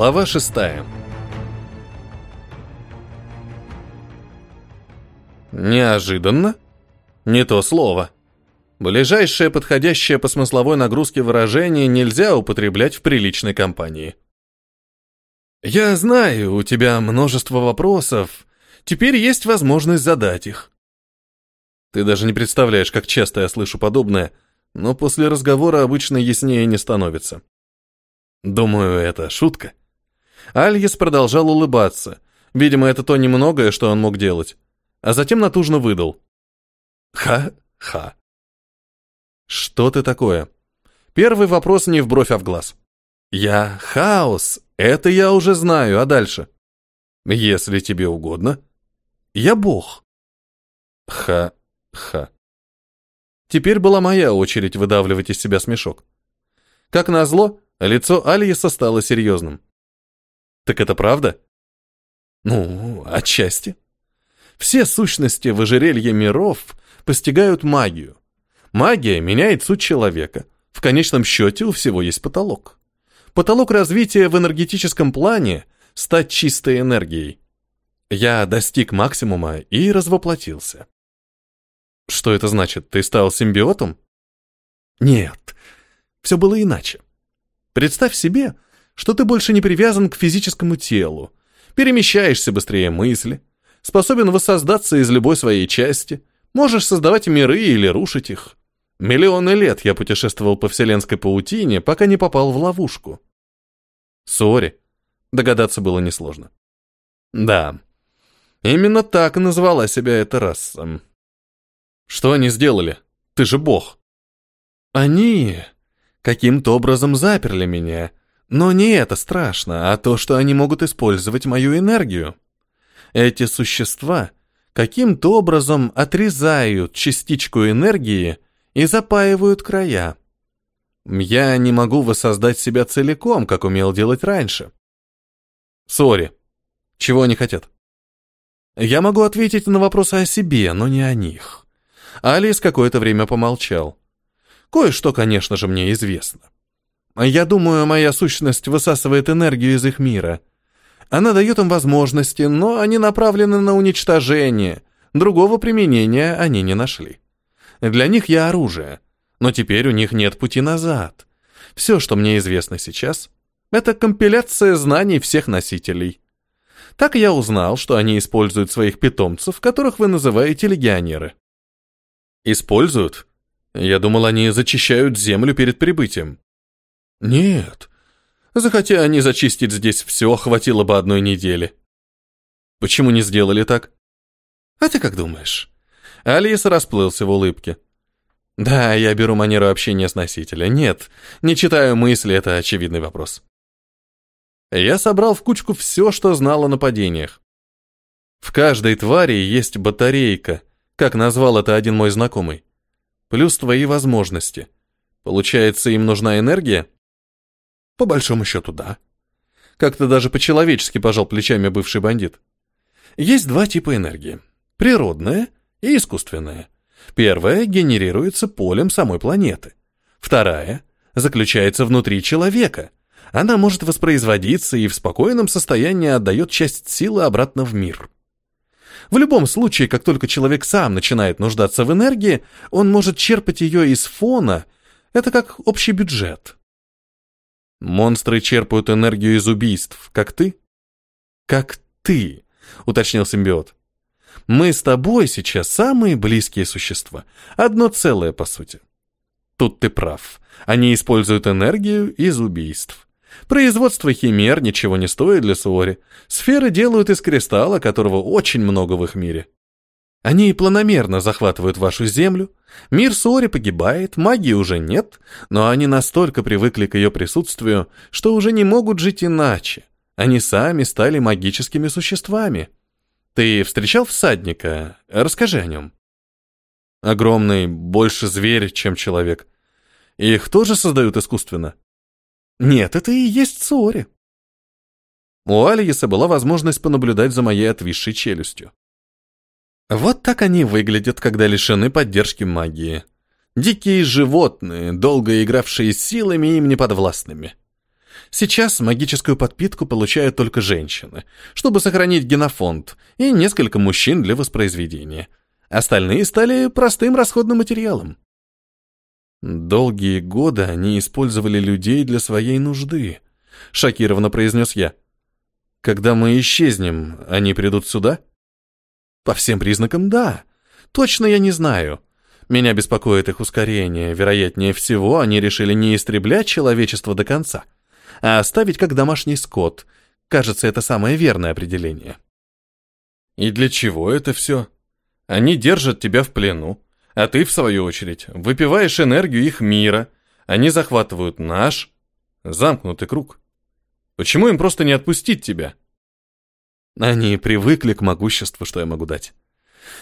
Глава шестая. Неожиданно? Не то слово. Ближайшее подходящее по смысловой нагрузке выражение нельзя употреблять в приличной компании. Я знаю, у тебя множество вопросов. Теперь есть возможность задать их. Ты даже не представляешь, как часто я слышу подобное, но после разговора обычно яснее не становится. Думаю, это шутка. Альес продолжал улыбаться. Видимо, это то немногое, что он мог делать. А затем натужно выдал. Ха-ха. Что ты такое? Первый вопрос не в бровь, а в глаз. Я хаос. Это я уже знаю, а дальше? Если тебе угодно. Я бог. Ха-ха. Теперь была моя очередь выдавливать из себя смешок. Как назло, лицо Альеса стало серьезным. Так это правда? Ну, отчасти. Все сущности в ожерелье миров постигают магию. Магия меняет суть человека. В конечном счете у всего есть потолок. Потолок развития в энергетическом плане – стать чистой энергией. Я достиг максимума и развоплотился. Что это значит? Ты стал симбиотом? Нет, все было иначе. Представь себе, что ты больше не привязан к физическому телу, перемещаешься быстрее мысли, способен воссоздаться из любой своей части, можешь создавать миры или рушить их. Миллионы лет я путешествовал по вселенской паутине, пока не попал в ловушку. Сори. Догадаться было несложно. Да, именно так назвала себя эта раса. Что они сделали? Ты же бог. Они каким-то образом заперли меня. Но не это страшно, а то, что они могут использовать мою энергию. Эти существа каким-то образом отрезают частичку энергии и запаивают края. Я не могу воссоздать себя целиком, как умел делать раньше. Sorry. Чего они хотят? Я могу ответить на вопросы о себе, но не о них. Алис какое-то время помолчал. Кое-что, конечно же, мне известно. Я думаю, моя сущность высасывает энергию из их мира. Она дает им возможности, но они направлены на уничтожение. Другого применения они не нашли. Для них я оружие, но теперь у них нет пути назад. Все, что мне известно сейчас, это компиляция знаний всех носителей. Так я узнал, что они используют своих питомцев, которых вы называете легионеры. Используют? Я думал, они зачищают землю перед прибытием. Нет, Захотя они зачистить здесь все, хватило бы одной недели. Почему не сделали так? А ты как думаешь? Алиса расплылся в улыбке. Да, я беру манеру общения с носителя. Нет, не читаю мысли, это очевидный вопрос. Я собрал в кучку все, что знал о нападениях. В каждой твари есть батарейка, как назвал это один мой знакомый. Плюс твои возможности. Получается, им нужна энергия? По большому счету, да. Как-то даже по-человечески пожал плечами бывший бандит. Есть два типа энергии. Природная и искусственная. Первая генерируется полем самой планеты. Вторая заключается внутри человека. Она может воспроизводиться и в спокойном состоянии отдает часть силы обратно в мир. В любом случае, как только человек сам начинает нуждаться в энергии, он может черпать ее из фона. Это как общий бюджет. Монстры черпают энергию из убийств, как ты? Как ты, уточнил симбиот. Мы с тобой сейчас самые близкие существа. Одно целое, по сути. Тут ты прав. Они используют энергию из убийств. Производство химер ничего не стоит для Суори. Сферы делают из кристалла, которого очень много в их мире. Они планомерно захватывают вашу землю, мир Суори погибает, магии уже нет, но они настолько привыкли к ее присутствию, что уже не могут жить иначе. Они сами стали магическими существами. Ты встречал всадника? Расскажи о нем. Огромный, больше зверь, чем человек. Их тоже создают искусственно? Нет, это и есть Суори. У Алиеса была возможность понаблюдать за моей отвисшей челюстью. Вот так они выглядят, когда лишены поддержки магии. Дикие животные, долго игравшие силами им неподвластными. Сейчас магическую подпитку получают только женщины, чтобы сохранить генофонд, и несколько мужчин для воспроизведения. Остальные стали простым расходным материалом. Долгие годы они использовали людей для своей нужды, шокированно произнес я. Когда мы исчезнем, они придут сюда? По всем признакам, да. Точно я не знаю. Меня беспокоит их ускорение. Вероятнее всего, они решили не истреблять человечество до конца, а оставить как домашний скот. Кажется, это самое верное определение. И для чего это все? Они держат тебя в плену, а ты, в свою очередь, выпиваешь энергию их мира. Они захватывают наш. Замкнутый круг. Почему им просто не отпустить тебя? Они привыкли к могуществу, что я могу дать.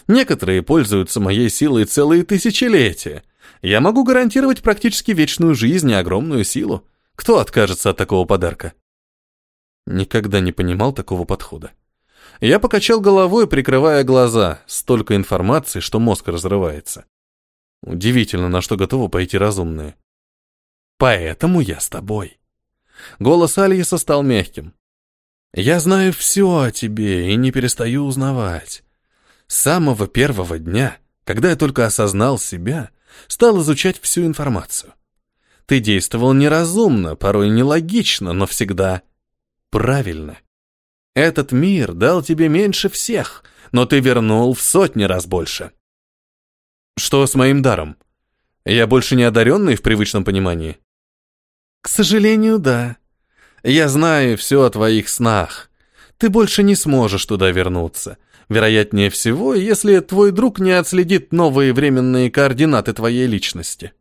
Некоторые пользуются моей силой целые тысячелетия. Я могу гарантировать практически вечную жизнь и огромную силу. Кто откажется от такого подарка? Никогда не понимал такого подхода. Я покачал головой, прикрывая глаза. Столько информации, что мозг разрывается. Удивительно, на что готовы пойти разумные. Поэтому я с тобой. Голос Альеса стал мягким. Я знаю все о тебе и не перестаю узнавать. С самого первого дня, когда я только осознал себя, стал изучать всю информацию. Ты действовал неразумно, порой нелогично, но всегда правильно. Этот мир дал тебе меньше всех, но ты вернул в сотни раз больше. Что с моим даром? Я больше не одаренный в привычном понимании? К сожалению, да. Я знаю все о твоих снах. Ты больше не сможешь туда вернуться. Вероятнее всего, если твой друг не отследит новые временные координаты твоей личности.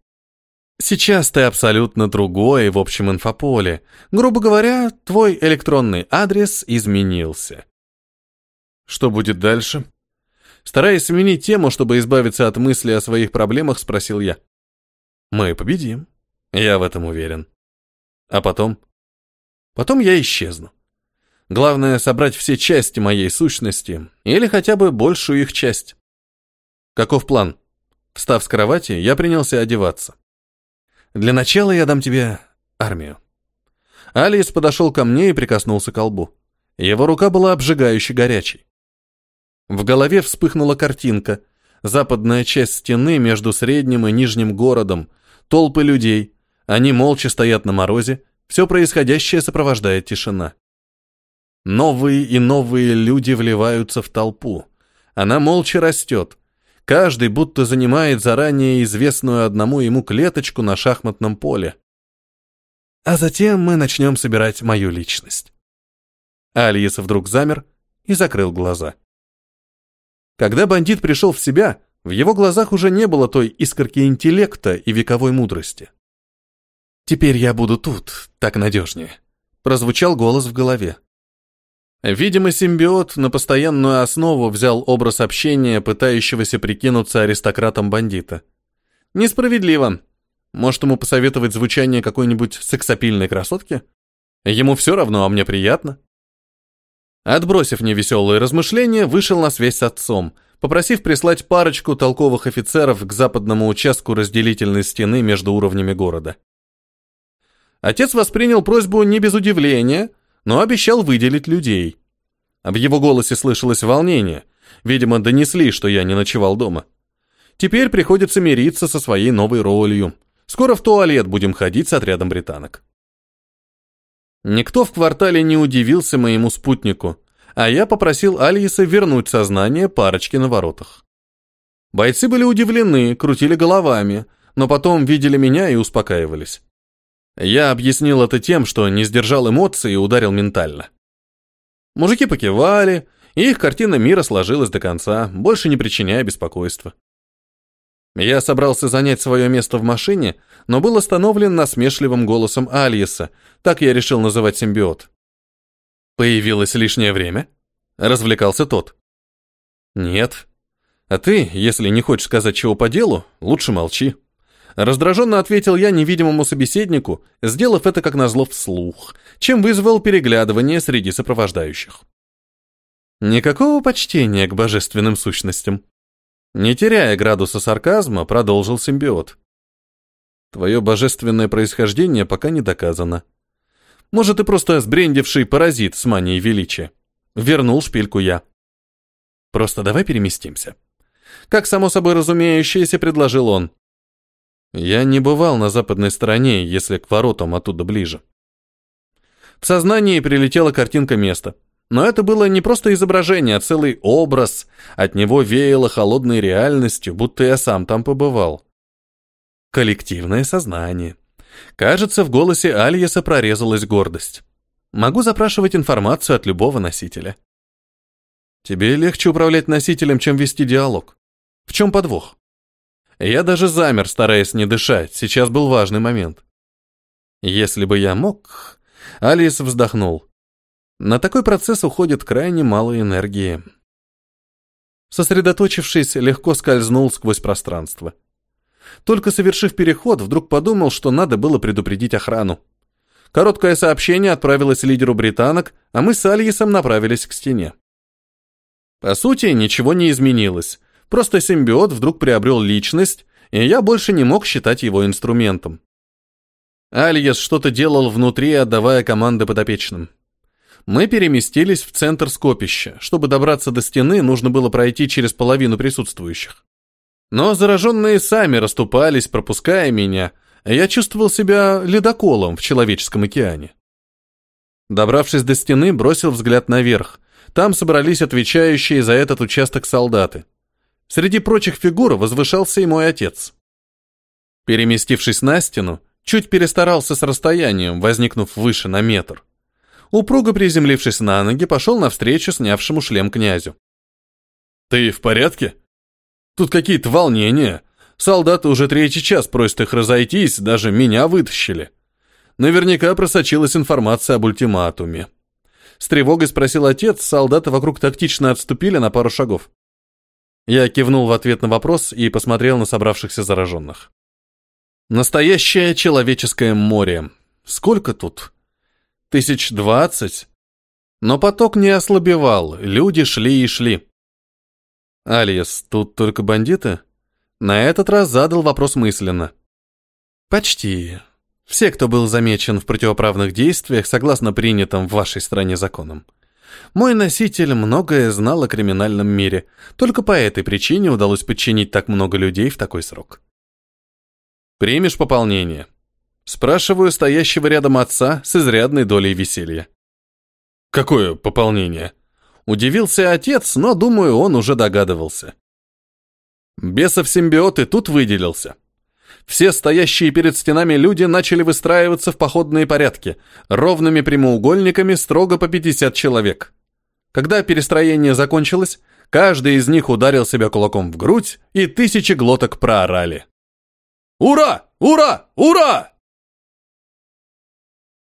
Сейчас ты абсолютно другой в общем инфополе. Грубо говоря, твой электронный адрес изменился. Что будет дальше? Стараясь сменить тему, чтобы избавиться от мысли о своих проблемах, спросил я. Мы победим. Я в этом уверен. А потом? Потом я исчезну. Главное — собрать все части моей сущности, или хотя бы большую их часть. Каков план? Встав с кровати, я принялся одеваться. Для начала я дам тебе армию. Алис подошел ко мне и прикоснулся к лбу. Его рука была обжигающе горячей. В голове вспыхнула картинка. Западная часть стены между средним и нижним городом, толпы людей. Они молча стоят на морозе, все происходящее сопровождает тишина. Новые и новые люди вливаются в толпу. Она молча растет. Каждый будто занимает заранее известную одному ему клеточку на шахматном поле. А затем мы начнем собирать мою личность. Альес вдруг замер и закрыл глаза. Когда бандит пришел в себя, в его глазах уже не было той искорки интеллекта и вековой мудрости. «Теперь я буду тут, так надежнее», — прозвучал голос в голове. Видимо, симбиот на постоянную основу взял образ общения, пытающегося прикинуться аристократом бандита. Несправедливо. Может, ему посоветовать звучание какой-нибудь сексапильной красотки? Ему все равно, а мне приятно. Отбросив невеселые размышления, вышел на связь с отцом, попросив прислать парочку толковых офицеров к западному участку разделительной стены между уровнями города. Отец воспринял просьбу не без удивления, но обещал выделить людей. Об его голосе слышалось волнение. Видимо, донесли, что я не ночевал дома. Теперь приходится мириться со своей новой ролью. Скоро в туалет будем ходить с отрядом британок. Никто в квартале не удивился моему спутнику, а я попросил Альеса вернуть сознание парочки на воротах. Бойцы были удивлены, крутили головами, но потом видели меня и успокаивались. Я объяснил это тем, что не сдержал эмоций и ударил ментально. Мужики покивали, и их картина мира сложилась до конца, больше не причиняя беспокойства. Я собрался занять свое место в машине, но был остановлен насмешливым голосом Альеса, так я решил называть симбиот. «Появилось лишнее время?» — развлекался тот. «Нет. А ты, если не хочешь сказать чего по делу, лучше молчи». Раздраженно ответил я невидимому собеседнику, сделав это как назло вслух, чем вызвал переглядывание среди сопровождающих. Никакого почтения к божественным сущностям. Не теряя градуса сарказма, продолжил симбиот. Твое божественное происхождение пока не доказано. Может, и просто сбрендивший паразит с манией величия. Вернул шпильку я. Просто давай переместимся. Как само собой разумеющееся, предложил он. Я не бывал на западной стороне, если к воротам оттуда ближе. В сознании прилетела картинка места. Но это было не просто изображение, а целый образ. От него веяло холодной реальностью, будто я сам там побывал. Коллективное сознание. Кажется, в голосе Альеса прорезалась гордость. Могу запрашивать информацию от любого носителя. Тебе легче управлять носителем, чем вести диалог. В чем подвох? Я даже замер, стараясь не дышать. Сейчас был важный момент. Если бы я мог... Алис вздохнул. На такой процесс уходит крайне мало энергии. Сосредоточившись, легко скользнул сквозь пространство. Только совершив переход, вдруг подумал, что надо было предупредить охрану. Короткое сообщение отправилось лидеру британок, а мы с Альесом направились к стене. По сути, ничего не изменилось. Просто симбиот вдруг приобрел личность, и я больше не мог считать его инструментом. Альес что-то делал внутри, отдавая команды подопечным. Мы переместились в центр скопища. Чтобы добраться до стены, нужно было пройти через половину присутствующих. Но зараженные сами расступались, пропуская меня, а я чувствовал себя ледоколом в человеческом океане. Добравшись до стены, бросил взгляд наверх. Там собрались отвечающие за этот участок солдаты. Среди прочих фигур возвышался и мой отец. Переместившись на стену, чуть перестарался с расстоянием, возникнув выше на метр. Упруго приземлившись на ноги, пошел навстречу снявшему шлем князю. «Ты в порядке?» Тут какие-то волнения. Солдаты уже третий час просят их разойтись, даже меня вытащили. Наверняка просочилась информация об ультиматуме. С тревогой спросил отец, солдаты вокруг тактично отступили на пару шагов. Я кивнул в ответ на вопрос и посмотрел на собравшихся зараженных. Настоящее человеческое море. Сколько тут? Тысяч двадцать? Но поток не ослабевал, люди шли и шли. «Алиес, тут только бандиты?» На этот раз задал вопрос мысленно. «Почти. Все, кто был замечен в противоправных действиях, согласно принятым в вашей стране законам. Мой носитель многое знал о криминальном мире, только по этой причине удалось подчинить так много людей в такой срок». «Примешь пополнение?» Спрашиваю стоящего рядом отца с изрядной долей веселья. «Какое пополнение?» Удивился отец, но, думаю, он уже догадывался. Бесов симбиот и тут выделился. Все стоящие перед стенами люди начали выстраиваться в походные порядки, ровными прямоугольниками строго по 50 человек. Когда перестроение закончилось, каждый из них ударил себя кулаком в грудь, и тысячи глоток проорали. «Ура! Ура! Ура!»